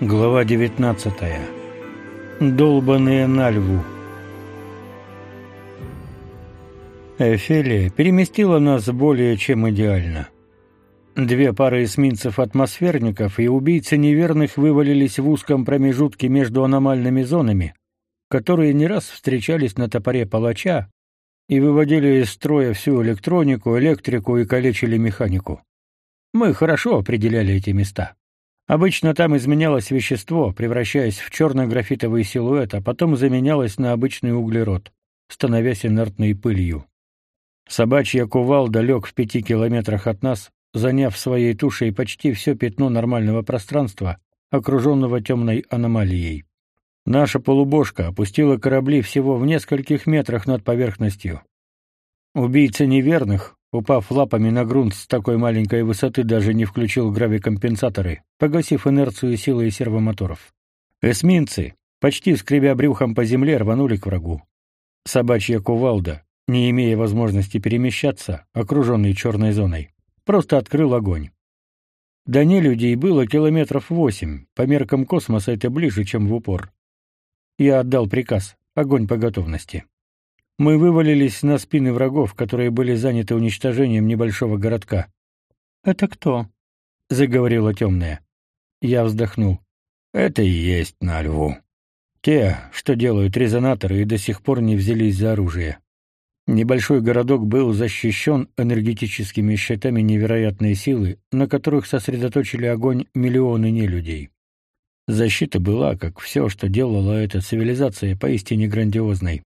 Глава 19. Долбаные на льву. Эфелия переместила нас более чем идеально. Две пары эсминцев-атмосферников и убийцы неверных вывалились в узком промежутке между аномальными зонами, которые не раз встречались на топоре палача и выводили из строя всю электронику, электрику и калечили механику. Мы хорошо определяли эти места. Обычно там изменялось вещество, превращаясь в черно-графитовый силуэт, а потом заменялось на обычный углерод, становясь инертной пылью. Собачья кувалда лег в пяти километрах от нас, заняв своей тушей почти все пятно нормального пространства, окруженного темной аномалией. Наша полубошка опустила корабли всего в нескольких метрах над поверхностью. Убийца неверных, упав лапами на грунт с такой маленькой высоты, даже не включил гравикомпенсаторы, погасив инерцию силы сервомоторов. Эсминцы, почти скребя брюхом по земле, рванули к врагу. Собачья кувалда, не имея возможности перемещаться, окруженный черной зоной, просто открыл огонь. До нелюдей было километров восемь, по меркам космоса это ближе, чем в упор. Я отдал приказ, огонь по готовности. Мы вывалились на спины врагов, которые были заняты уничтожением небольшого городка. «Это кто?» — заговорила темная. Я вздохнул. «Это и есть на льву. Те, что делают резонаторы и до сих пор не взялись за оружие. Небольшой городок был защищен энергетическими щитами невероятной силы, на которых сосредоточили огонь миллионы нелюдей. Защита была, как все, что делала эта цивилизация, поистине грандиозной.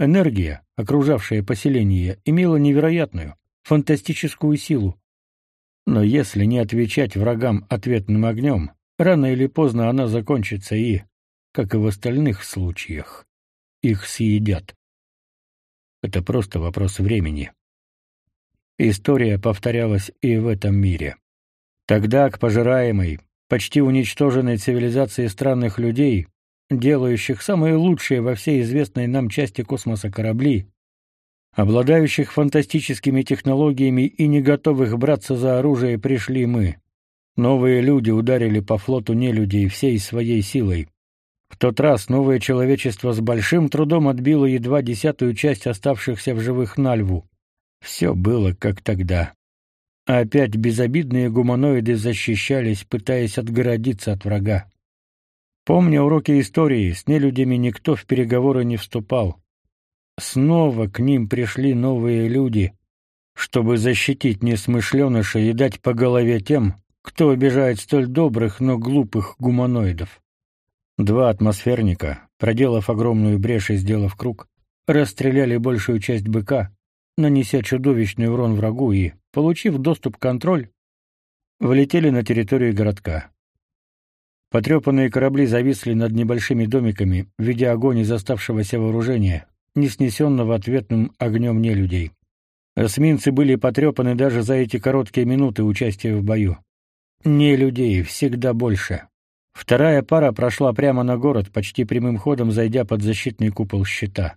Энергия, окружавшая поселение, имела невероятную, фантастическую силу. Но если не отвечать врагам ответным огнем, рано или поздно она закончится и, как и в остальных случаях, их съедят. Это просто вопрос времени. История повторялась и в этом мире. Тогда к пожираемой, почти уничтоженной цивилизации странных людей, делающих самые лучшие во всей известной нам части космоса корабли, обладающих фантастическими технологиями и не готовых браться за оружие, пришли мы. Новые люди ударили по флоту нелюдей всей своей силой, в тот раз новое человечество с большим трудом отбило едва десятую часть оставшихся в живых на льву. Все было как тогда. опять безобидные гуманоиды защищались, пытаясь отгородиться от врага. Помня уроки истории, с нелюдями никто в переговоры не вступал. Снова к ним пришли новые люди, чтобы защитить несмышленышей и дать по голове тем, кто обижает столь добрых, но глупых гуманоидов. Два атмосферника, проделав огромную брешь и сделав круг, расстреляли большую часть быка, нанеся чудовищный урон врагу и, получив доступ к контроль, влетели на территорию городка. Потрепанные корабли зависли над небольшими домиками, ведя огонь из оставшегося вооружения, не снесенного ответным огнем нелюдей. Эсминцы были потрепаны даже за эти короткие минуты участия в бою. Не людей всегда больше. Вторая пара прошла прямо на город, почти прямым ходом зайдя под защитный купол щита.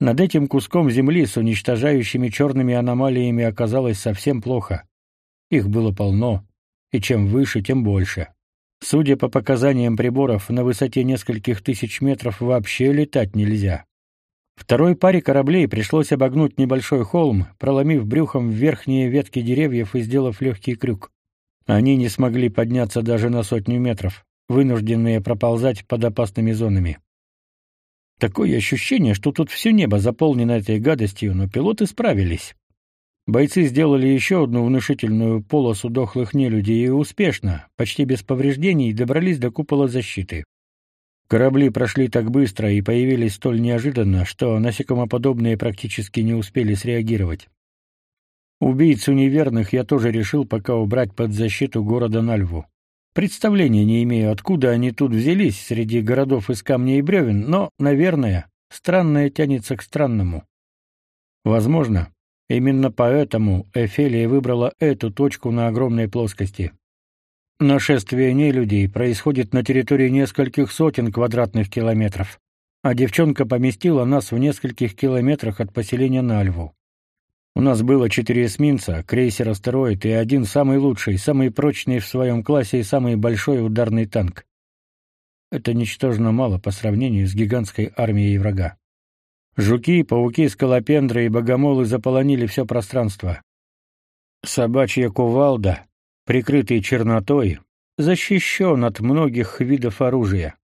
Над этим куском земли с уничтожающими черными аномалиями оказалось совсем плохо. Их было полно, и чем выше, тем больше. Судя по показаниям приборов, на высоте нескольких тысяч метров вообще летать нельзя. Второй паре кораблей пришлось обогнуть небольшой холм, проломив брюхом верхние ветки деревьев и сделав легкий крюк. Они не смогли подняться даже на сотню метров вынужденные проползать под опасными зонами. Такое ощущение, что тут все небо заполнено этой гадостью, но пилоты справились. Бойцы сделали еще одну внушительную полосу дохлых нелюдей и успешно, почти без повреждений, добрались до купола защиты. Корабли прошли так быстро и появились столь неожиданно, что насекомоподобные практически не успели среагировать. Убийцу неверных я тоже решил пока убрать под защиту города Нальву. Представления не имею, откуда они тут взялись среди городов из камней и бревен, но, наверное, странное тянется к странному. Возможно, именно поэтому Эфелия выбрала эту точку на огромной плоскости. Нашествие нелюдей происходит на территории нескольких сотен квадратных километров, а девчонка поместила нас в нескольких километрах от поселения Нальву. У нас было четыре эсминца, крейсер «Астероид» и один самый лучший, самый прочный в своем классе и самый большой ударный танк. Это ничтожно мало по сравнению с гигантской армией врага. Жуки, пауки, скалопендры и богомолы заполонили все пространство. Собачья кувалда, прикрытый чернотой, защищен от многих видов оружия.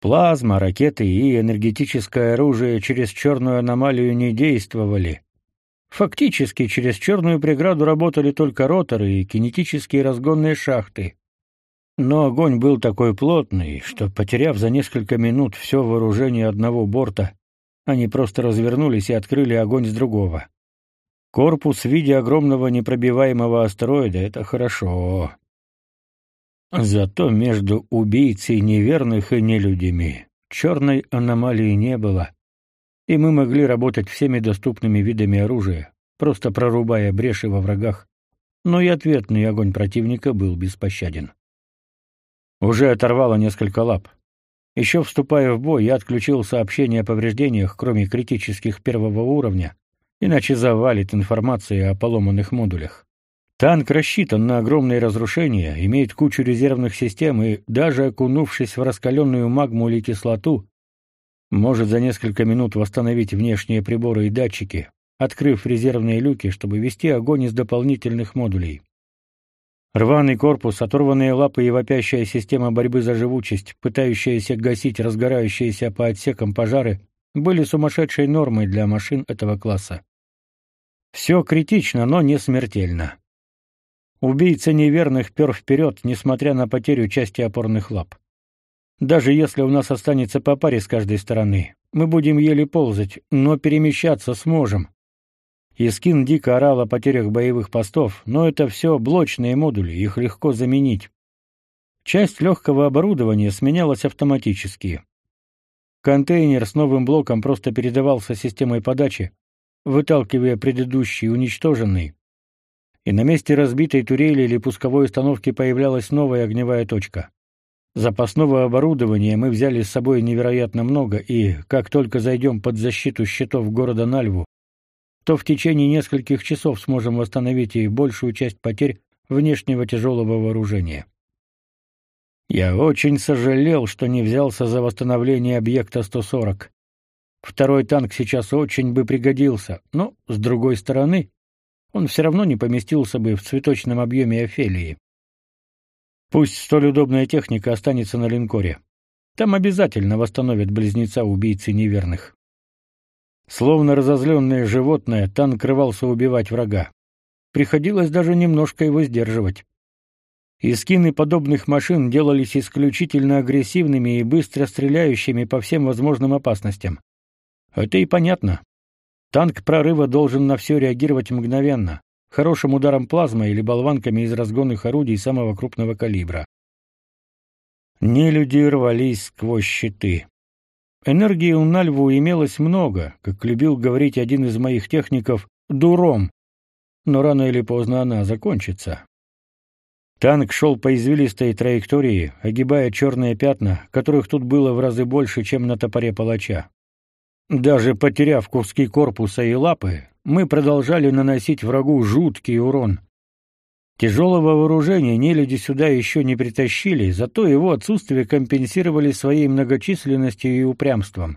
Плазма, ракеты и энергетическое оружие через черную аномалию не действовали. Фактически через черную преграду работали только роторы и кинетические разгонные шахты. Но огонь был такой плотный, что, потеряв за несколько минут все вооружение одного борта, они просто развернулись и открыли огонь с другого. Корпус в виде огромного непробиваемого астероида — это хорошо. Зато между убийцей неверных и нелюдями черной аномалии не было, и мы могли работать всеми доступными видами оружия, просто прорубая бреши во врагах, но и ответный огонь противника был беспощаден. Уже оторвало несколько лап. Еще вступая в бой, я отключил сообщения о повреждениях, кроме критических первого уровня, иначе завалит информация о поломанных модулях. Танк рассчитан на огромные разрушения, имеет кучу резервных систем и, даже окунувшись в раскаленную магму или кислоту, может за несколько минут восстановить внешние приборы и датчики, открыв резервные люки, чтобы вести огонь из дополнительных модулей. Рваный корпус, оторванные лапы и вопящая система борьбы за живучесть, пытающаяся гасить разгорающиеся по отсекам пожары, были сумасшедшей нормой для машин этого класса. Все критично, но не смертельно. Убийца неверных пер вперед, несмотря на потерю части опорных лап. Даже если у нас останется по паре с каждой стороны, мы будем еле ползать, но перемещаться сможем. Искин дико орал о потерях боевых постов, но это все блочные модули, их легко заменить. Часть легкого оборудования сменялась автоматически. Контейнер с новым блоком просто передавался системой подачи, выталкивая предыдущий уничтоженный. И на месте разбитой турели или пусковой установки появлялась новая огневая точка. Запасного оборудования мы взяли с собой невероятно много, и как только зайдем под защиту щитов города Нальву, то в течение нескольких часов сможем восстановить и большую часть потерь внешнего тяжелого вооружения. Я очень сожалел, что не взялся за восстановление объекта 140. Второй танк сейчас очень бы пригодился, но, с другой стороны, он все равно не поместился бы в цветочном объеме Офелии. Пусть столь удобная техника останется на линкоре. Там обязательно восстановят близнеца убийцы неверных. Словно разозленное животное, танк рвался убивать врага. Приходилось даже немножко его сдерживать. Искины подобных машин делались исключительно агрессивными и быстро стреляющими по всем возможным опасностям. Это и понятно. Танк прорыва должен на все реагировать мгновенно, хорошим ударом плазмы или болванками из разгонных орудий самого крупного калибра. Нелюди рвались сквозь щиты. Энергии у Нальву имелось много, как любил говорить один из моих техников, дуром. Но рано или поздно она закончится. Танк шел по извилистой траектории, огибая черные пятна, которых тут было в разы больше, чем на топоре палача. Даже потеряв куски корпуса и лапы, мы продолжали наносить врагу жуткий урон. Тяжелого вооружения нелюди сюда еще не притащили, зато его отсутствие компенсировали своей многочисленностью и упрямством.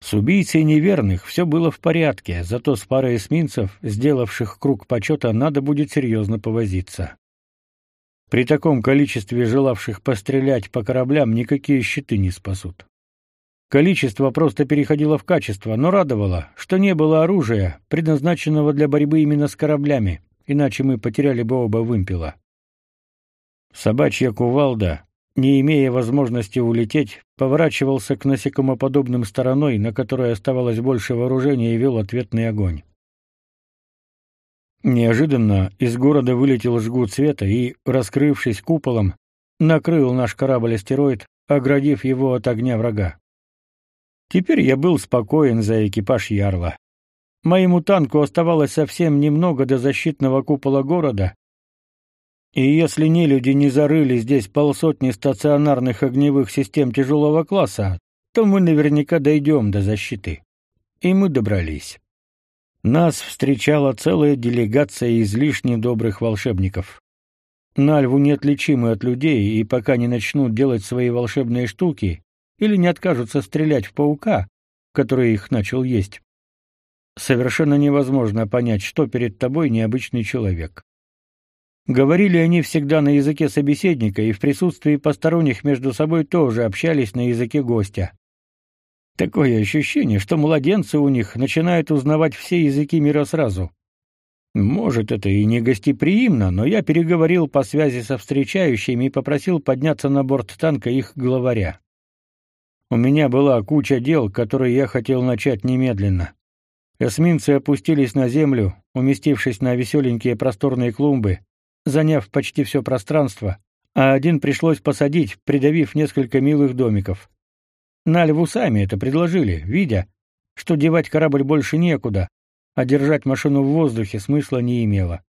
С убийцей неверных все было в порядке, зато с парой эсминцев, сделавших круг почета, надо будет серьезно повозиться. При таком количестве желавших пострелять по кораблям никакие щиты не спасут. Количество просто переходило в качество, но радовало, что не было оружия, предназначенного для борьбы именно с кораблями иначе мы потеряли бы оба вымпела. Собачья кувалда, не имея возможности улететь, поворачивался к насекомоподобным стороной, на которой оставалось больше вооружения, и вел ответный огонь. Неожиданно из города вылетел жгут света и, раскрывшись куполом, накрыл наш корабль-астероид, оградив его от огня врага. Теперь я был спокоен за экипаж Ярла. Моему танку оставалось совсем немного до защитного купола города, и если нелюди не зарыли здесь полсотни стационарных огневых систем тяжелого класса, то мы наверняка дойдем до защиты. И мы добрались. Нас встречала целая делегация излишне добрых волшебников. Нальву неотличимы от людей, и пока не начнут делать свои волшебные штуки или не откажутся стрелять в паука, который их начал есть, совершенно невозможно понять, что перед тобой необычный человек. Говорили они всегда на языке собеседника и в присутствии посторонних между собой тоже общались на языке гостя. Такое ощущение, что младенцы у них начинают узнавать все языки мира сразу. Может, это и не гостеприимно, но я переговорил по связи со встречающими и попросил подняться на борт танка их главаря. У меня была куча дел, которые я хотел начать немедленно. Эсминцы опустились на землю, уместившись на веселенькие просторные клумбы, заняв почти все пространство, а один пришлось посадить, придавив несколько милых домиков. На льву сами это предложили, видя, что девать корабль больше некуда, а держать машину в воздухе смысла не имело.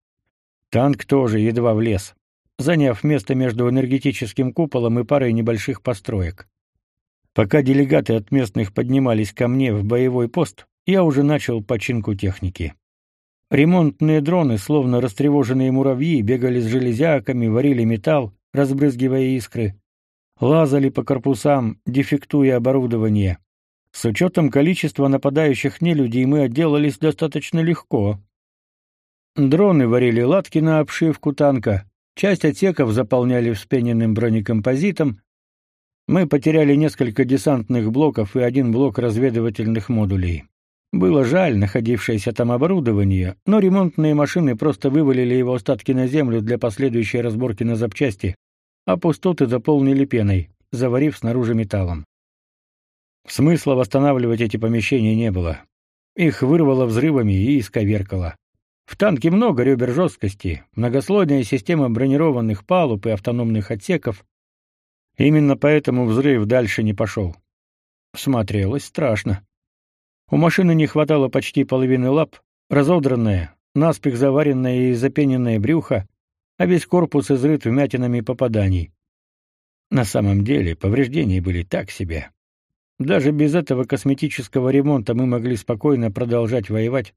Танк тоже едва влез, заняв место между энергетическим куполом и парой небольших построек. Пока делегаты от местных поднимались ко мне в боевой пост, я уже начал починку техники. Ремонтные дроны, словно растревоженные муравьи, бегали с железяками, варили металл, разбрызгивая искры, лазали по корпусам, дефектуя оборудование. С учетом количества нападающих нелюдей мы отделались достаточно легко. Дроны варили латки на обшивку танка, часть отсеков заполняли вспененным бронекомпозитом. Мы потеряли несколько десантных блоков и один блок разведывательных модулей. Было жаль находившееся там оборудование, но ремонтные машины просто вывалили его остатки на землю для последующей разборки на запчасти, а пустоты заполнили пеной, заварив снаружи металлом. Смысла восстанавливать эти помещения не было. Их вырвало взрывами и исковеркало. В танке много ребер жесткости, многослойная система бронированных палуб и автономных отсеков. Именно поэтому взрыв дальше не пошел. Смотрелось страшно. У машины не хватало почти половины лап, разодранное, наспех заваренное и запененное брюхо, а весь корпус изрыт вмятинами попаданий. На самом деле повреждения были так себе. Даже без этого косметического ремонта мы могли спокойно продолжать воевать,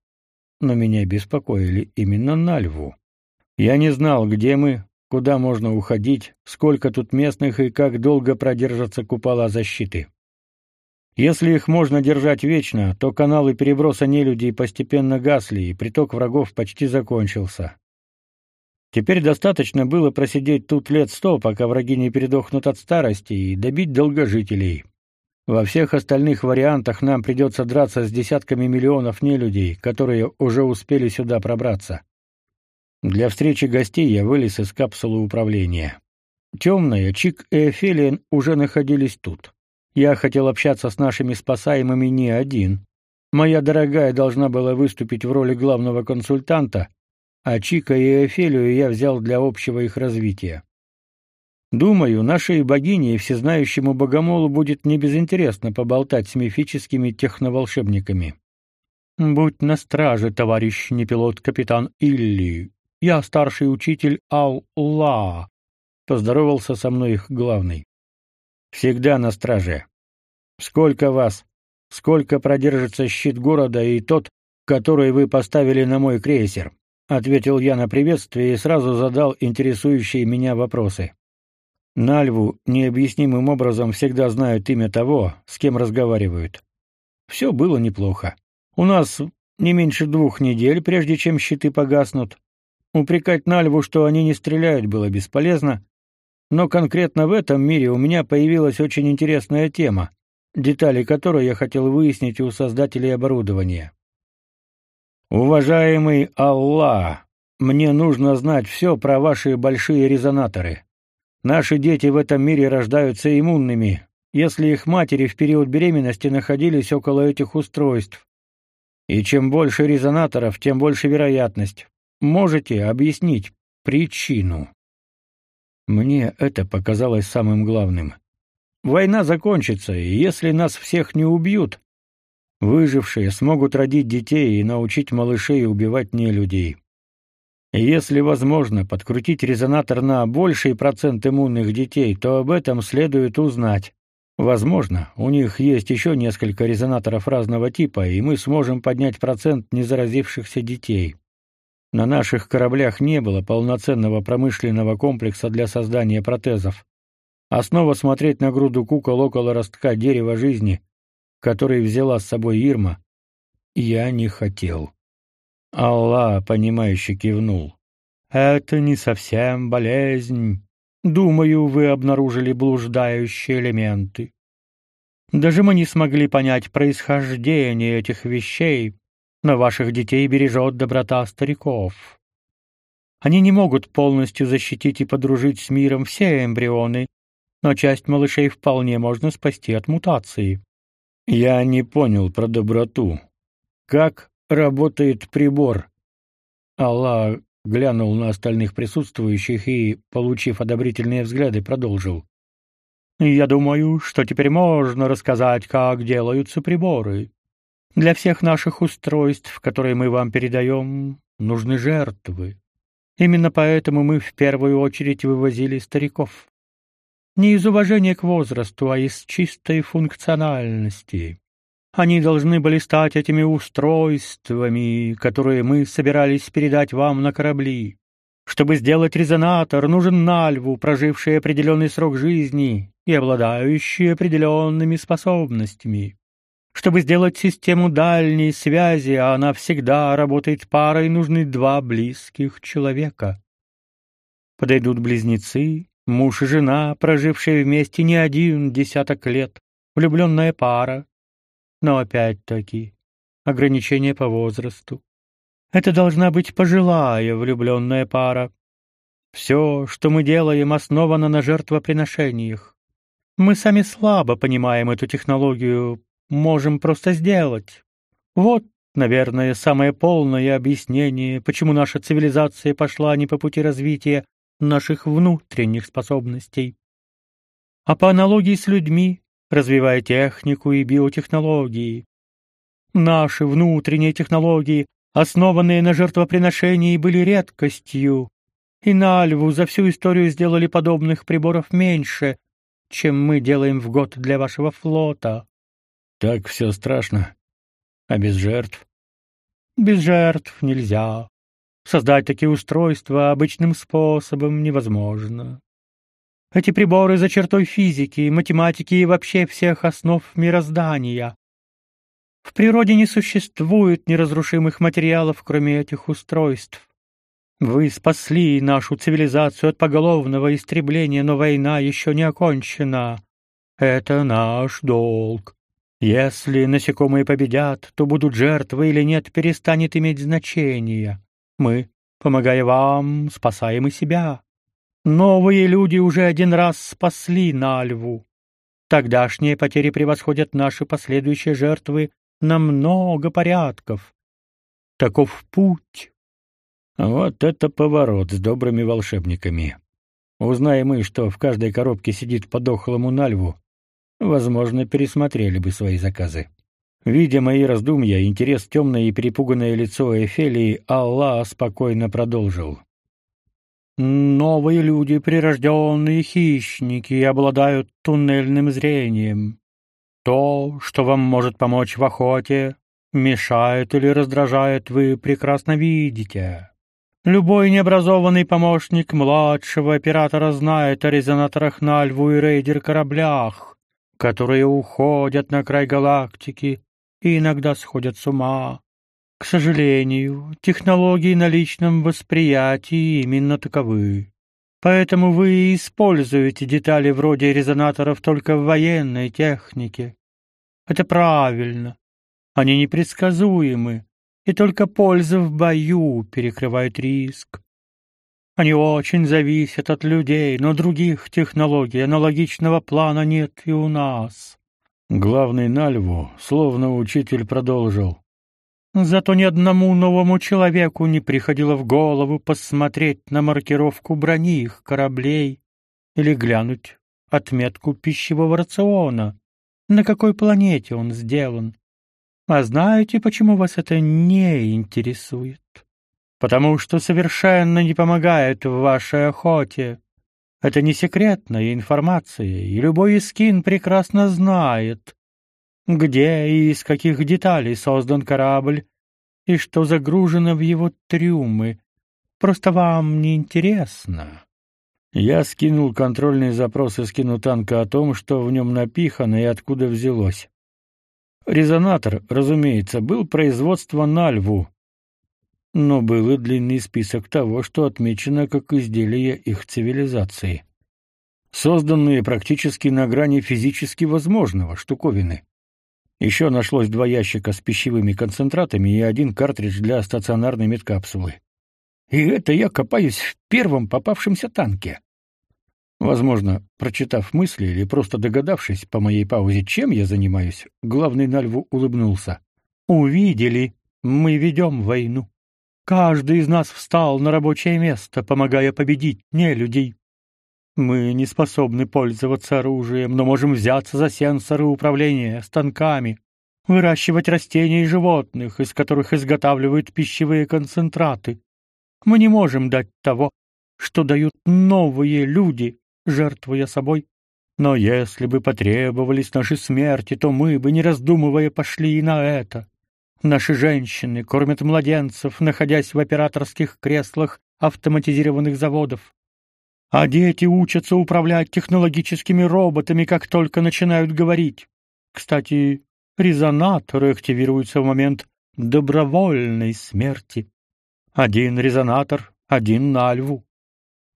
но меня беспокоили именно на льву. Я не знал, где мы, куда можно уходить, сколько тут местных и как долго продержатся купола защиты. Если их можно держать вечно, то каналы переброса нелюдей постепенно гасли, и приток врагов почти закончился. Теперь достаточно было просидеть тут лет сто, пока враги не передохнут от старости, и добить долгожителей. Во всех остальных вариантах нам придется драться с десятками миллионов нелюдей, которые уже успели сюда пробраться. Для встречи гостей я вылез из капсулы управления. Темная, Чик и Эфелиан уже находились тут. Я хотел общаться с нашими спасаемыми не один. Моя дорогая должна была выступить в роли главного консультанта, а Чика и Эфелию я взял для общего их развития. Думаю, нашей богине и всезнающему богомолу будет не безинтересно поболтать с мифическими техноволшебниками. Будь на страже, товарищ непилот капитан Илли. Я старший учитель Алла. Поздоровался со мной их главный. Всегда на страже. Сколько вас? Сколько продержится щит города и тот, который вы поставили на мой крейсер? ответил я на приветствие и сразу задал интересующие меня вопросы. Нальву необъяснимым образом всегда знают имя того, с кем разговаривают. Все было неплохо. У нас не меньше двух недель, прежде чем щиты погаснут. Упрекать Нальву, что они не стреляют, было бесполезно, но конкретно в этом мире у меня появилась очень интересная тема, детали которой я хотел выяснить у создателей оборудования. Уважаемый Аллах, мне нужно знать все про ваши большие резонаторы. Наши дети в этом мире рождаются иммунными, если их матери в период беременности находились около этих устройств. И чем больше резонаторов, тем больше вероятность. Можете объяснить причину? Мне это показалось самым главным. Война закончится, и если нас всех не убьют, выжившие смогут родить детей и научить малышей убивать нелюдей. Если возможно подкрутить резонатор на больший процент иммунных детей, то об этом следует узнать. Возможно, у них есть еще несколько резонаторов разного типа, и мы сможем поднять процент незаразившихся детей. На наших кораблях не было полноценного промышленного комплекса для создания протезов. А снова смотреть на груду кукол около ростка дерева жизни, который взяла с собой Ирма, я не хотел. Аллах, понимающе кивнул. Это не совсем болезнь. Думаю, вы обнаружили блуждающие элементы. Даже мы не смогли понять происхождение этих вещей, но ваших детей бережет доброта стариков. Они не могут полностью защитить и подружить с миром все эмбрионы, но часть малышей вполне можно спасти от мутации. Я не понял про доброту. Как работает прибор? Аллах глянул на остальных присутствующих и, получив одобрительные взгляды, продолжил. «Я думаю, что теперь можно рассказать, как делаются приборы. Для всех наших устройств, которые мы вам передаем, нужны жертвы. Именно поэтому мы в первую очередь вывозили стариков. Не из уважения к возрасту, а из чистой функциональности. Они должны были стать этими устройствами, которые мы собирались передать вам на корабли. Чтобы сделать резонатор, нужен Нальву, проживший определенный срок жизни и обладающий определенными способностями. Чтобы сделать систему дальней связи, а она всегда работает парой, нужны два близких человека. Подойдут близнецы, муж и жена, прожившие вместе не один десяток лет, влюбленная пара, но опять-таки ограничение по возрасту. Это должна быть пожилая влюбленная пара. Все, что мы делаем, основано на жертвоприношениях. Мы сами слабо понимаем эту технологию, можем просто сделать. Вот, наверное, самое полное объяснение, почему наша цивилизация пошла не по пути развития наших внутренних способностей, а по аналогии с людьми, развивая технику и биотехнологии. Наши внутренние технологии, основанные на жертвоприношении, были редкостью, и на Альву за всю историю сделали подобных приборов меньше, чем мы делаем в год для вашего флота. Так все страшно. А без жертв? Без жертв нельзя. Создать такие устройства обычным способом невозможно. Эти приборы за чертой физики, математики и вообще всех основ мироздания. В природе не существует неразрушимых материалов, кроме этих устройств. Вы спасли нашу цивилизацию от поголовного истребления, но война еще не окончена. Это наш долг. Если насекомые победят, то будут жертвы или нет, перестанет иметь значения. Мы, помогая вам, спасаем и себя. Новые люди уже один раз спасли Нальву. Тогдашние потери превосходят наши последующие жертвы на много порядков. Таков путь. Вот это поворот с добрыми волшебниками. Узнаем мы, что в каждой коробке сидит по дохлому Нальву, возможно, пересмотрели бы свои заказы. Видя мои раздумья, интерес темное и перепуганное лицо Эфелии, Аллах спокойно продолжил. Новые люди, прирожденные хищники, обладают туннельным зрением. То, что вам может помочь в охоте, мешает или раздражает, вы прекрасно видите. Любой необразованный помощник младшего оператора знает о резонаторах на льву и рейдер-кораблях, которые уходят на край галактики и иногда сходят с ума. К сожалению, технологии на личном восприятии именно таковы. Поэтому вы используете детали вроде резонаторов только в военной технике. Это правильно. Они непредсказуемы, и только польза в бою перекрывает риск. Они очень зависят от людей, но других технологий аналогичного плана нет и у нас. Главный на льву, словно учитель продолжил. Зато ни одному новому человеку не приходило в голову посмотреть на маркировку брони их кораблей или глянуть отметку пищевого рациона, на какой планете он сделан. А знаете, почему вас это не интересует? Потому что совершенно не помогает в вашей охоте. Это не секретная информация, и любой искин прекрасно знает, где и из каких деталей создан корабль, и что загружено в его трюмы, Просто вам не интересно. Я скинул контрольный запрос из кинотанка о том, что в нем напихано и откуда взялось. Резонатор, разумеется, был производства на льву, но был и длинный список того, что отмечено как изделия их цивилизации. Созданные практически на грани физически возможного штуковины. Еще нашлось два ящика с пищевыми концентратами и один картридж для стационарной медкапсулы. И это я копаюсь в первом попавшемся танке. Возможно, прочитав мысли или просто догадавшись по моей паузе, чем я занимаюсь, главный Нальву улыбнулся. «Увидели, мы ведем войну. Каждый из нас встал на рабочее место, помогая победить не людей. Мы не способны пользоваться оружием, но можем взяться за сенсоры управления, станками, выращивать растения и животных, из которых изготавливают пищевые концентраты. Мы не можем дать того, что дают новые люди, жертвуя собой. Но если бы потребовались наши смерти, то мы бы, не раздумывая, пошли и на это. Наши женщины кормят младенцев, находясь в операторских креслах автоматизированных заводов. А дети учатся управлять технологическими роботами, как только начинают говорить. Кстати, резонаторы активируются в момент добровольной смерти. Один резонатор, один на льву.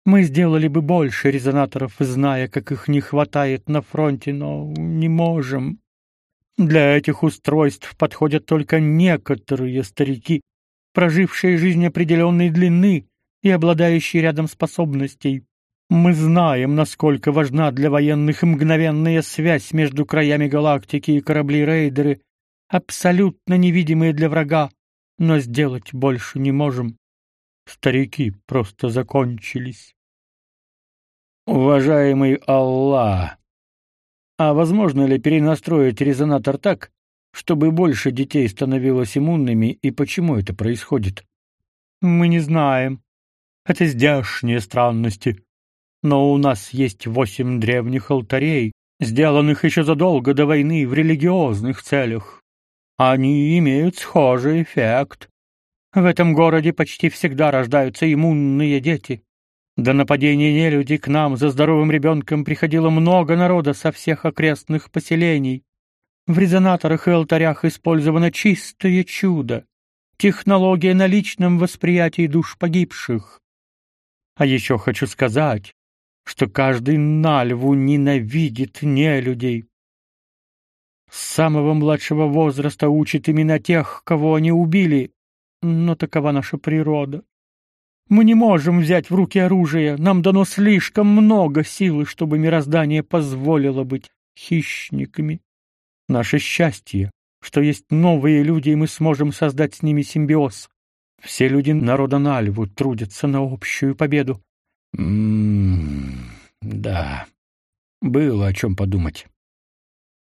Мы сделали бы больше резонаторов, зная, как их не хватает на фронте, но не можем. Для этих устройств подходят только некоторые старики, прожившие жизнь определенной длины и обладающие рядом способностей. Мы знаем, насколько важна для военных мгновенная связь между краями галактики и корабли-рейдеры, абсолютно невидимые для врага, но сделать больше не можем. Старики просто закончились. Уважаемый Аллах, а возможно ли перенастроить резонатор так, чтобы больше детей становилось иммунными, и почему это происходит? Мы не знаем. Это здешние странности. Но у нас есть восемь древних алтарей, сделанных еще задолго до войны в религиозных целях. Они имеют схожий эффект. В этом городе почти всегда рождаются иммунные дети. До нападения нелюди к нам за здоровым ребенком приходило много народа со всех окрестных поселений. В резонаторах и алтарях использовано чистое чудо, технология на личном восприятии душ погибших. А еще хочу сказать, что каждый нальву ненавидит нелюдей. С самого младшего возраста учит именно тех, кого они убили, но такова наша природа. Мы не можем взять в руки оружие, нам дано слишком много силы, чтобы мироздание позволило быть хищниками. Наше счастье, что есть новые люди, и мы сможем создать с ними симбиоз. Все люди народа Нальву трудятся на общую победу. М-м, да. Было о чем подумать.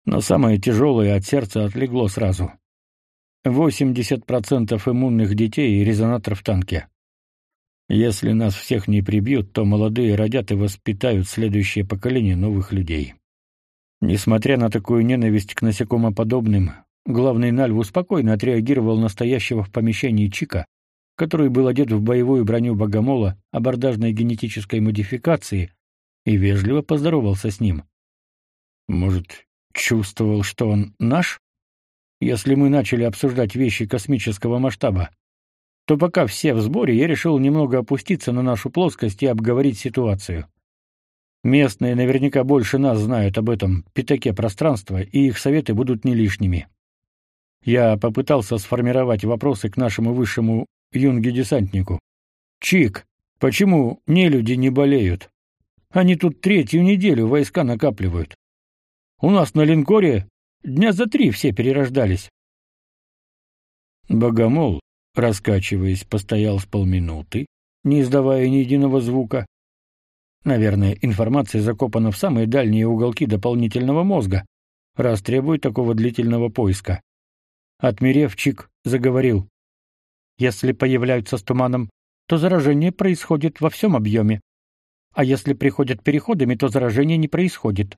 Но самое тяжелое от сердца отлегло сразу. 80% иммунных детей и резонатор в танке. Если нас всех не прибьют, то молодые родят и воспитают следующее поколение новых людей. Несмотря на такую ненависть к насекомоподобным, главный Нальву спокойно отреагировал на стоящего в помещении Чика, который был одет в боевую броню богомола абордажной генетической модификации, и вежливо поздоровался с ним. Может, чувствовал, что он наш? Если мы начали обсуждать вещи космического масштаба, то пока все в сборе, я решил немного опуститься на нашу плоскость и обговорить ситуацию. Местные наверняка больше нас знают об этом пятаке пространства, и их советы будут не лишними. Я попытался сформировать вопросы к нашему высшему юнге-десантнику. «Чик, почему нелюди не болеют? Они тут третью неделю войска накапливают. У нас на линкоре дня за три все перерождались». Богомол, Раскачиваясь, постоял с полминуты, не издавая ни единого звука. Наверное, информация закопана в самые дальние уголки дополнительного мозга, раз требует такого длительного поиска. Отмерев, Чик заговорил. Если появляются с туманом, то заражение происходит во всем объеме. А если приходят переходами, то заражение не происходит.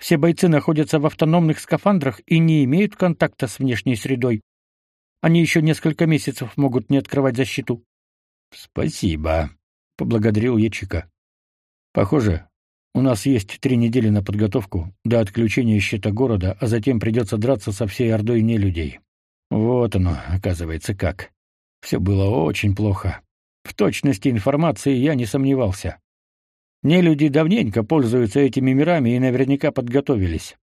Все бойцы находятся в автономных скафандрах и не имеют контакта с внешней средой. Они еще несколько месяцев могут не открывать защиту. Спасибо, поблагодарил Ячика. Похоже, у нас есть три недели на подготовку до отключения щита города, а затем придется драться со всей ордой нелюдей. Вот оно, оказывается, как. Все было очень плохо. В точности информации я не сомневался. Нелюди давненько пользуются этими мирами и наверняка подготовились.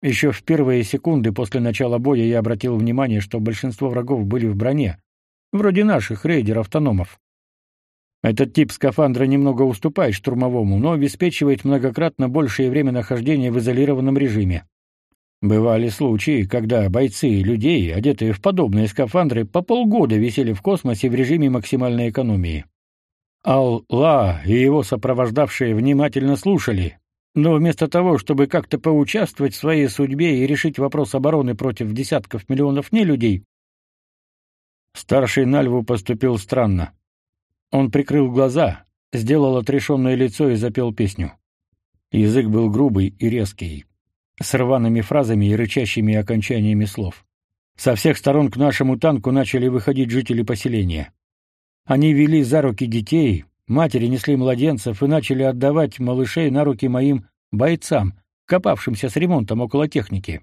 Еще в первые секунды после начала боя я обратил внимание, что большинство врагов были в броне, вроде наших рейдеров-тономов. Этот тип скафандра немного уступает штурмовому, но обеспечивает многократно большее время нахождения в изолированном режиме. Бывали случаи, когда бойцы и людей, одетые в подобные скафандры, по полгода висели в космосе в режиме максимальной экономии. Алла и его сопровождавшие внимательно слушали, но вместо того, чтобы как-то поучаствовать в своей судьбе и решить вопрос обороны против десятков миллионов нелюдей, старший Нальву поступил странно. Он прикрыл глаза, сделал отрешенное лицо и запел песню. Язык был грубый и резкий, с рваными фразами и рычащими окончаниями слов. Со всех сторон к нашему танку начали выходить жители поселения. Они вели за руки детей, матери несли младенцев и начали отдавать малышей на руки моим бойцам, копавшимся с ремонтом около техники.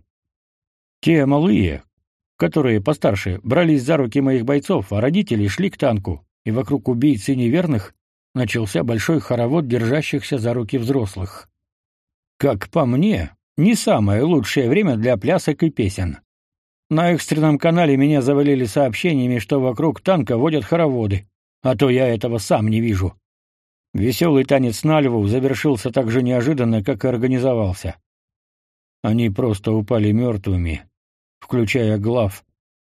Те малые, которые постарше, брались за руки моих бойцов, а родители шли к танку, и вокруг убийц неверных начался большой хоровод держащихся за руки взрослых. Как по мне, не самое лучшее время для плясок и песен. На экстренном канале меня завалили сообщениями, что вокруг танка водят хороводы, а то я этого сам не вижу. Веселый танец на льву завершился так же неожиданно, как и организовался. Они просто упали мертвыми, включая глав,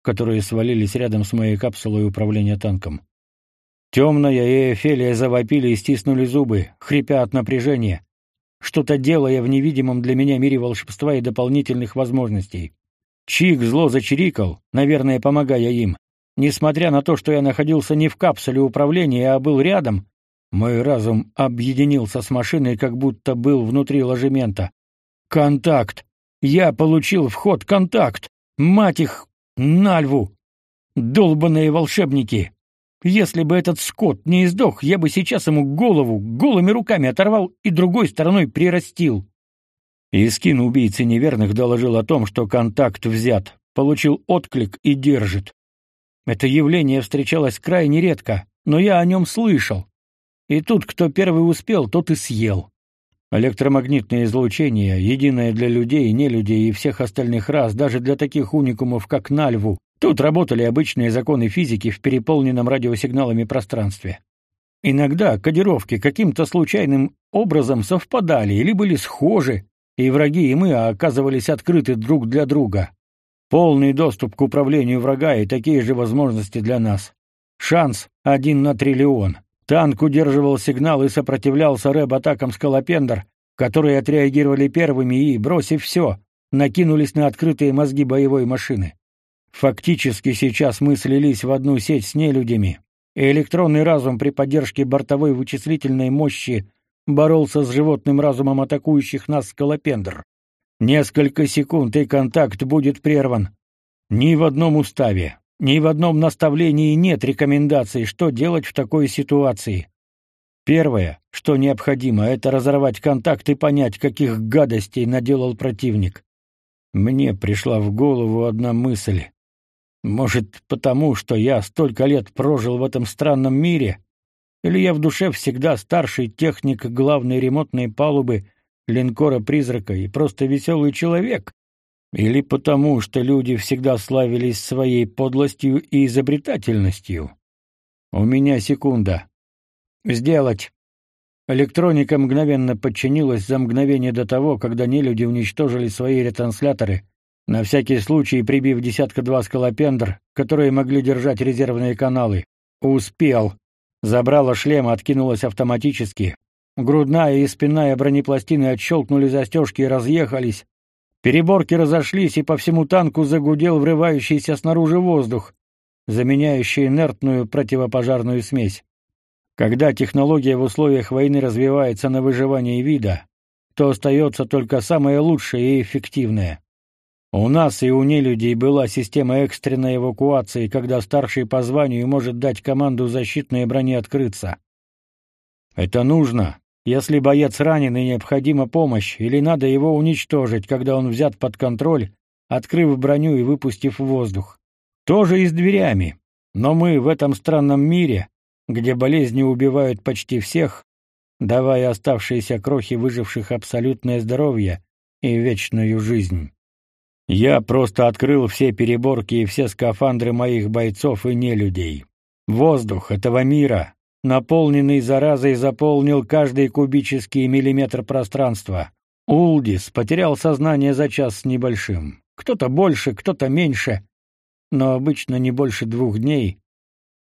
которые свалились рядом с моей капсулой управления танком. Темная и Эфелия завопили и стиснули зубы, хрипя от напряжения, что-то делая в невидимом для меня мире волшебства и дополнительных возможностей. Чик зло зачирикал, наверное, помогая им. Несмотря на то, что я находился не в капсуле управления, а был рядом, мой разум объединился с машиной, как будто был внутри ложемента. Контакт. Я получил вход контакт. Мать их на льву. Долбаные волшебники. Если бы этот скот не издох, я бы сейчас ему голову голыми руками оторвал и другой стороной прирастил. Искин убийцы неверных доложил о том, что контакт взят, получил отклик и держит. Это явление встречалось крайне редко, но я о нем слышал. И тут, кто первый успел, тот и съел. Электромагнитное излучение, единое для людей, нелюдей и всех остальных рас, даже для таких уникумов, как Нальву, Тут работали обычные законы физики в переполненном радиосигналами пространстве. Иногда кодировки каким-то случайным образом совпадали или были схожи, и враги и мы оказывались открыты друг для друга. Полный доступ к управлению врага и такие же возможности для нас. Шанс один на триллион. Танк удерживал сигнал и сопротивлялся рэб-атакам Скалопендр, которые отреагировали первыми и, бросив все, накинулись на открытые мозги боевой машины. Фактически сейчас мы слились в одну сеть с нелюдями, и электронный разум при поддержке бортовой вычислительной мощи боролся с животным разумом атакующих нас скалопендр. Несколько секунд, и контакт будет прерван. Ни в одном уставе, ни в одном наставлении нет рекомендаций, что делать в такой ситуации. Первое, что необходимо, это разорвать контакт и понять, каких гадостей наделал противник. Мне пришла в голову одна мысль. Может, потому, что я столько лет прожил в этом странном мире, или я в душе всегда старший техник главной ремонтной палубы линкора-призрака и просто веселый человек, или потому, что люди всегда славились своей подлостью и изобретательностью. У меня секунда. Сделать. Электроника мгновенно подчинилась за мгновение до того, когда нелюди уничтожили свои ретрансляторы, на всякий случай прибив десятка-два скалопендр, которые могли держать резервные каналы. Успел. Забрала шлем, откинулась автоматически. Грудная и спинная бронепластины отщелкнули застежки и разъехались. Переборки разошлись, и по всему танку загудел врывающийся снаружи воздух, заменяющий инертную противопожарную смесь. Когда технология в условиях войны развивается на выживание вида, то остается только самое лучшее и эффективное. У нас и у нелюдей была система экстренной эвакуации, когда старший по званию может дать команду защитной брони открыться. Это нужно, если боец ранен и необходима помощь, или надо его уничтожить, когда он взят под контроль, открыв броню и выпустив воздух. Тоже и с дверями. Но мы в этом странном мире, где болезни убивают почти всех, давая оставшиеся крохи выживших абсолютное здоровье и вечную жизнь. Я просто открыл все переборки и все скафандры моих бойцов и нелюдей. Воздух этого мира, наполненный заразой, заполнил каждый кубический миллиметр пространства. Улдис потерял сознание за час с небольшим. Кто-то больше, кто-то меньше, но обычно не больше двух дней,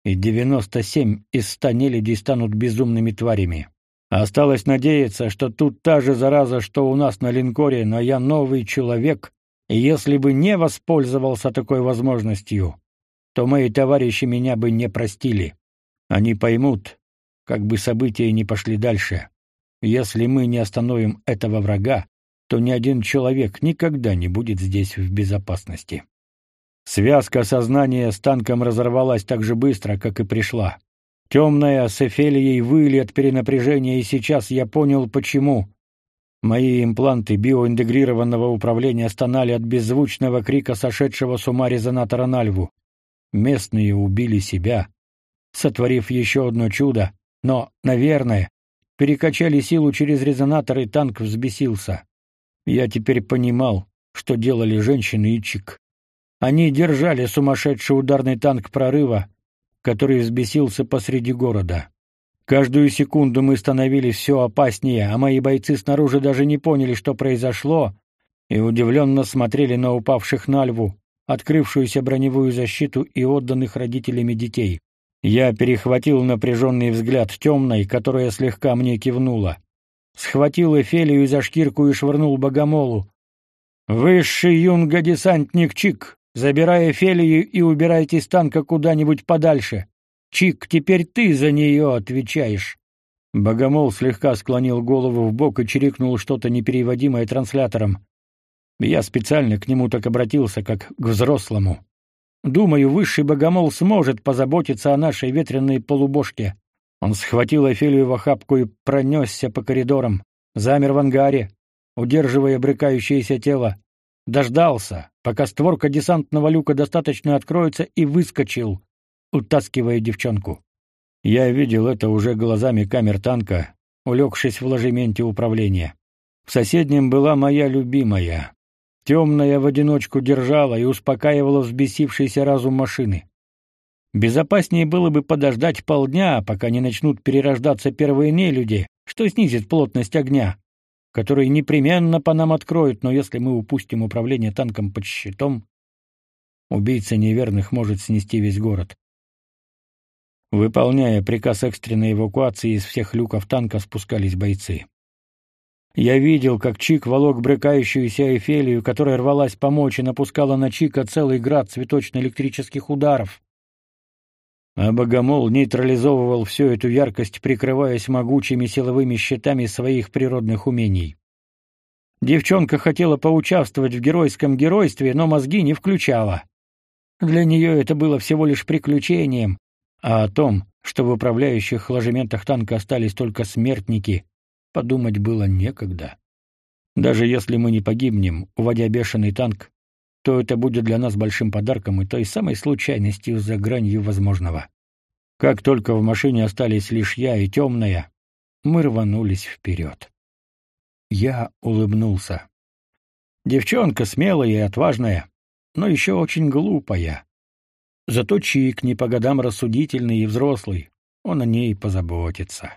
и 97 из 100 нелюдей станут безумными тварями. Осталось надеяться, что тут та же зараза, что у нас на линкоре, но я новый человек, и если бы не воспользовался такой возможностью, то мои товарищи меня бы не простили. Они поймут, как бы события не пошли дальше. Если мы не остановим этого врага, то ни один человек никогда не будет здесь в безопасности. Связка сознания с танком разорвалась так же быстро, как и пришла. Темная с Эфелией выли от перенапряжения, и сейчас я понял, почему. Мои импланты биоинтегрированного управления стонали от беззвучного крика сошедшего с ума резонатора Нальву. Местные убили себя, сотворив еще одно чудо, но, наверное, перекачали силу через резонатор, и танк взбесился. Я теперь понимал, что делали женщины и Чик. Они держали сумасшедший ударный танк прорыва, который взбесился посреди города. Каждую секунду мы становились все опаснее, а мои бойцы снаружи даже не поняли, что произошло, и удивленно смотрели на упавших на льву, открывшуюся броневую защиту и отданных родителями детей. Я перехватил напряженный взгляд темной, которая слегка мне кивнула. Схватил Эфелию за шкирку и швырнул богомолу. «Высший юнга-десантник Чик!» Забирай Фелию и убирайте из танка куда-нибудь подальше. Чик, теперь ты за нее отвечаешь. Богомол слегка склонил голову в бок и чирикнул что-то непереводимое транслятором. Я специально к нему так обратился, как к взрослому. Думаю, высший богомол сможет позаботиться о нашей ветреной полубошке. Он схватил Офелию в охапку и пронесся по коридорам, замер в ангаре, удерживая брыкающееся тело, Дождался, пока створка десантного люка достаточно откроется, и выскочил, утаскивая девчонку. Я видел это уже глазами камер танка, улегшись в ложементе управления. В соседнем была моя любимая. Темная в одиночку держала и успокаивала взбесившийся разум машины. Безопаснее было бы подождать полдня, пока не начнут перерождаться первые нелюди, что снизит плотность огня которые непременно по нам откроют, но если мы упустим управление танком под щитом, убийца неверных может снести весь город. Выполняя приказ экстренной эвакуации из всех люков танка спускались бойцы. Я видел, как Чик волок брыкающуюся Эфелию, которая рвалась помочь и напускала на Чика целый град цветочно-электрических ударов. А богомол нейтрализовывал всю эту яркость, прикрываясь могучими силовыми щитами своих природных умений. Девчонка хотела поучаствовать в геройском геройстве, но мозги не включала. Для нее это было всего лишь приключением, а о том, что в управляющих ложементах танка остались только смертники, подумать было некогда. Даже если мы не погибнем, уводя бешеный танк, то это будет для нас большим подарком и той самой случайностью за гранью возможного. Как только в машине остались лишь я и темная, мы рванулись вперед. Я улыбнулся. Девчонка смелая и отважная, но еще очень глупая. Зато Чик не по годам рассудительный и взрослый, он о ней позаботится.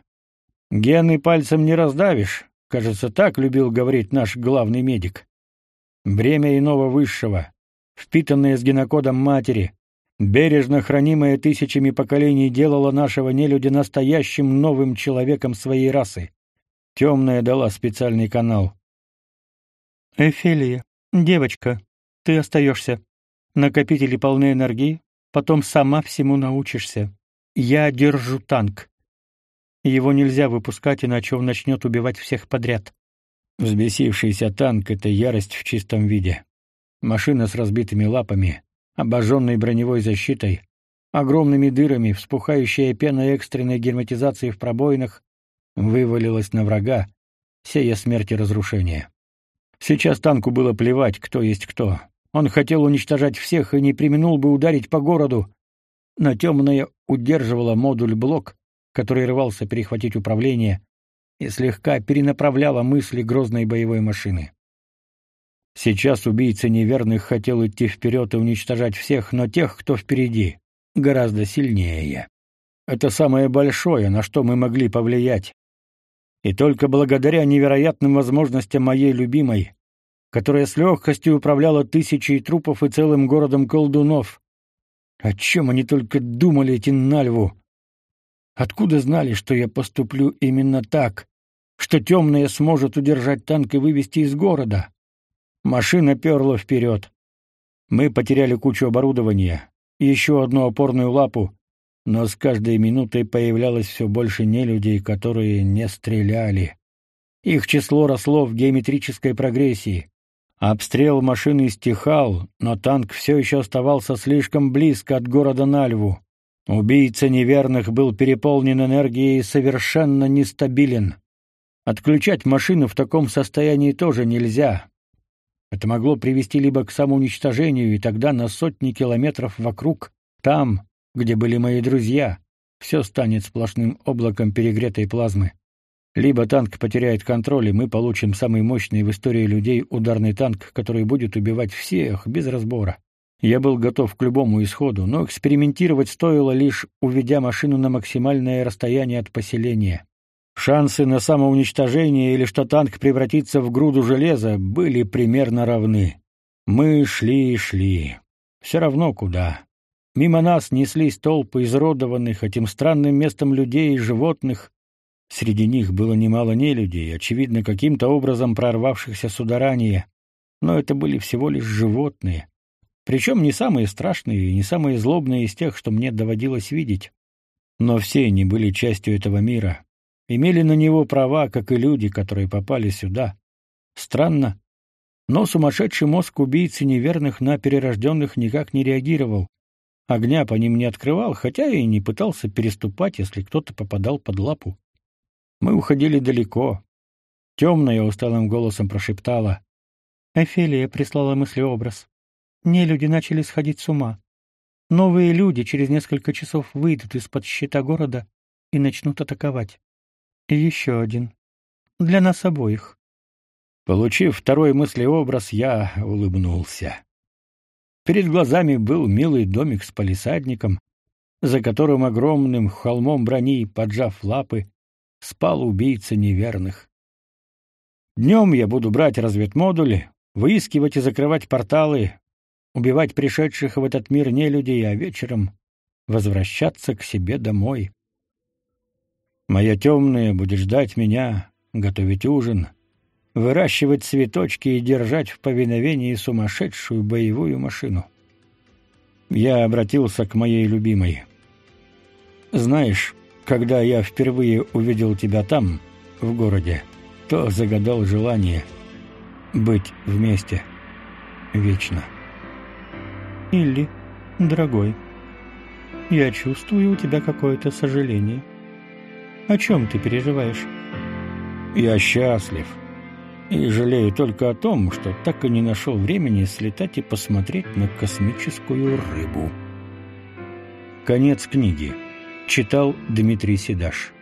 Гены пальцем не раздавишь, кажется, так любил говорить наш главный медик. Бремя иного высшего, впитанное с генокодом матери, бережно хранимое тысячами поколений, делало нашего нелюдя настоящим новым человеком своей расы. Темная дала специальный канал. «Эфелия, девочка, ты остаешься. Накопители полны энергии, потом сама всему научишься. Я держу танк. Его нельзя выпускать, иначе он начнет убивать всех подряд. Взбесившийся танк — это ярость в чистом виде. Машина с разбитыми лапами, обожженной броневой защитой, огромными дырами, вспухающая пена экстренной герметизации в пробоинах, вывалилась на врага, сея смерть и разрушение. Сейчас танку было плевать, кто есть кто. Он хотел уничтожать всех и не применул бы ударить по городу, но темная удерживала модуль-блок, который рвался перехватить управление, и слегка перенаправляла мысли грозной боевой машины. Сейчас убийца неверных хотел идти вперед и уничтожать всех, но тех, кто впереди, гораздо сильнее. Это самое большое, на что мы могли повлиять. И только благодаря невероятным возможностям моей любимой, которая с легкостью управляла тысячей трупов и целым городом колдунов. О чем они только думали, эти Нальву? Откуда знали, что я поступлю именно так, что темная сможет удержать танк и вывести из города? Машина перла вперед. Мы потеряли кучу оборудования, еще одну опорную лапу, но с каждой минутой появлялось все больше нелюдей, которые не стреляли. Их число росло в геометрической прогрессии. Обстрел машины стихал, но танк все еще оставался слишком близко от города Нальву. Убийца неверных был переполнен энергией и совершенно нестабилен. Отключать машину в таком состоянии тоже нельзя. Это могло привести либо к самоуничтожению, и тогда на сотни километров вокруг, там, где были мои друзья, все станет сплошным облаком перегретой плазмы. Либо танк потеряет контроль, и мы получим самый мощный в истории людей ударный танк, который будет убивать всех без разбора. Я был готов к любому исходу, но экспериментировать стоило лишь уведя машину на максимальное расстояние от поселения. Шансы на самоуничтожение или что танк превратится в груду железа были примерно равны. Мы шли и шли. Все равно куда. Мимо нас неслись толпы изродованных этим странным местом людей и животных. Среди них было немало нелюдей, очевидно, каким-то образом прорвавшихся сюда ранее. Но это были всего лишь животные. Причем не самые страшные и не самые злобные из тех, что мне доводилось видеть. Но все они были частью этого мира, имели на него права, как и люди, которые попали сюда. Странно, но сумасшедший мозг убийцы неверных на перерожденных никак не реагировал. Огня по ним не открывал, хотя и не пытался переступать, если кто-то попадал под лапу. Мы уходили далеко. Темная усталым голосом прошептала. Эфелия прислала мыслеобраз. Люди начали сходить с ума. Новые люди через несколько часов выйдут из-под щита города и начнут атаковать. И еще один. Для нас обоих. Получив второй мыслеобраз, я улыбнулся. Перед глазами был милый домик с палисадником, за которым огромным холмом брони, поджав лапы, спал убийца неверных. Днем я буду брать разведмодули, выискивать и закрывать порталы, убивать пришедших в этот мир нелюдей, а вечером возвращаться к себе домой. Моя темная будет ждать меня, готовить ужин, выращивать цветочки и держать в повиновении сумасшедшую боевую машину. Я обратился к моей любимой. Знаешь, когда я впервые увидел тебя там, в городе, то загадал желание быть вместе вечно. Или, дорогой, я чувствую у тебя какое-то сожаление. О чем ты переживаешь? Я счастлив. И жалею только о том, что так и не нашел времени слетать и посмотреть на космическую рыбу. Конец книги. Читал Дмитрий Седаш.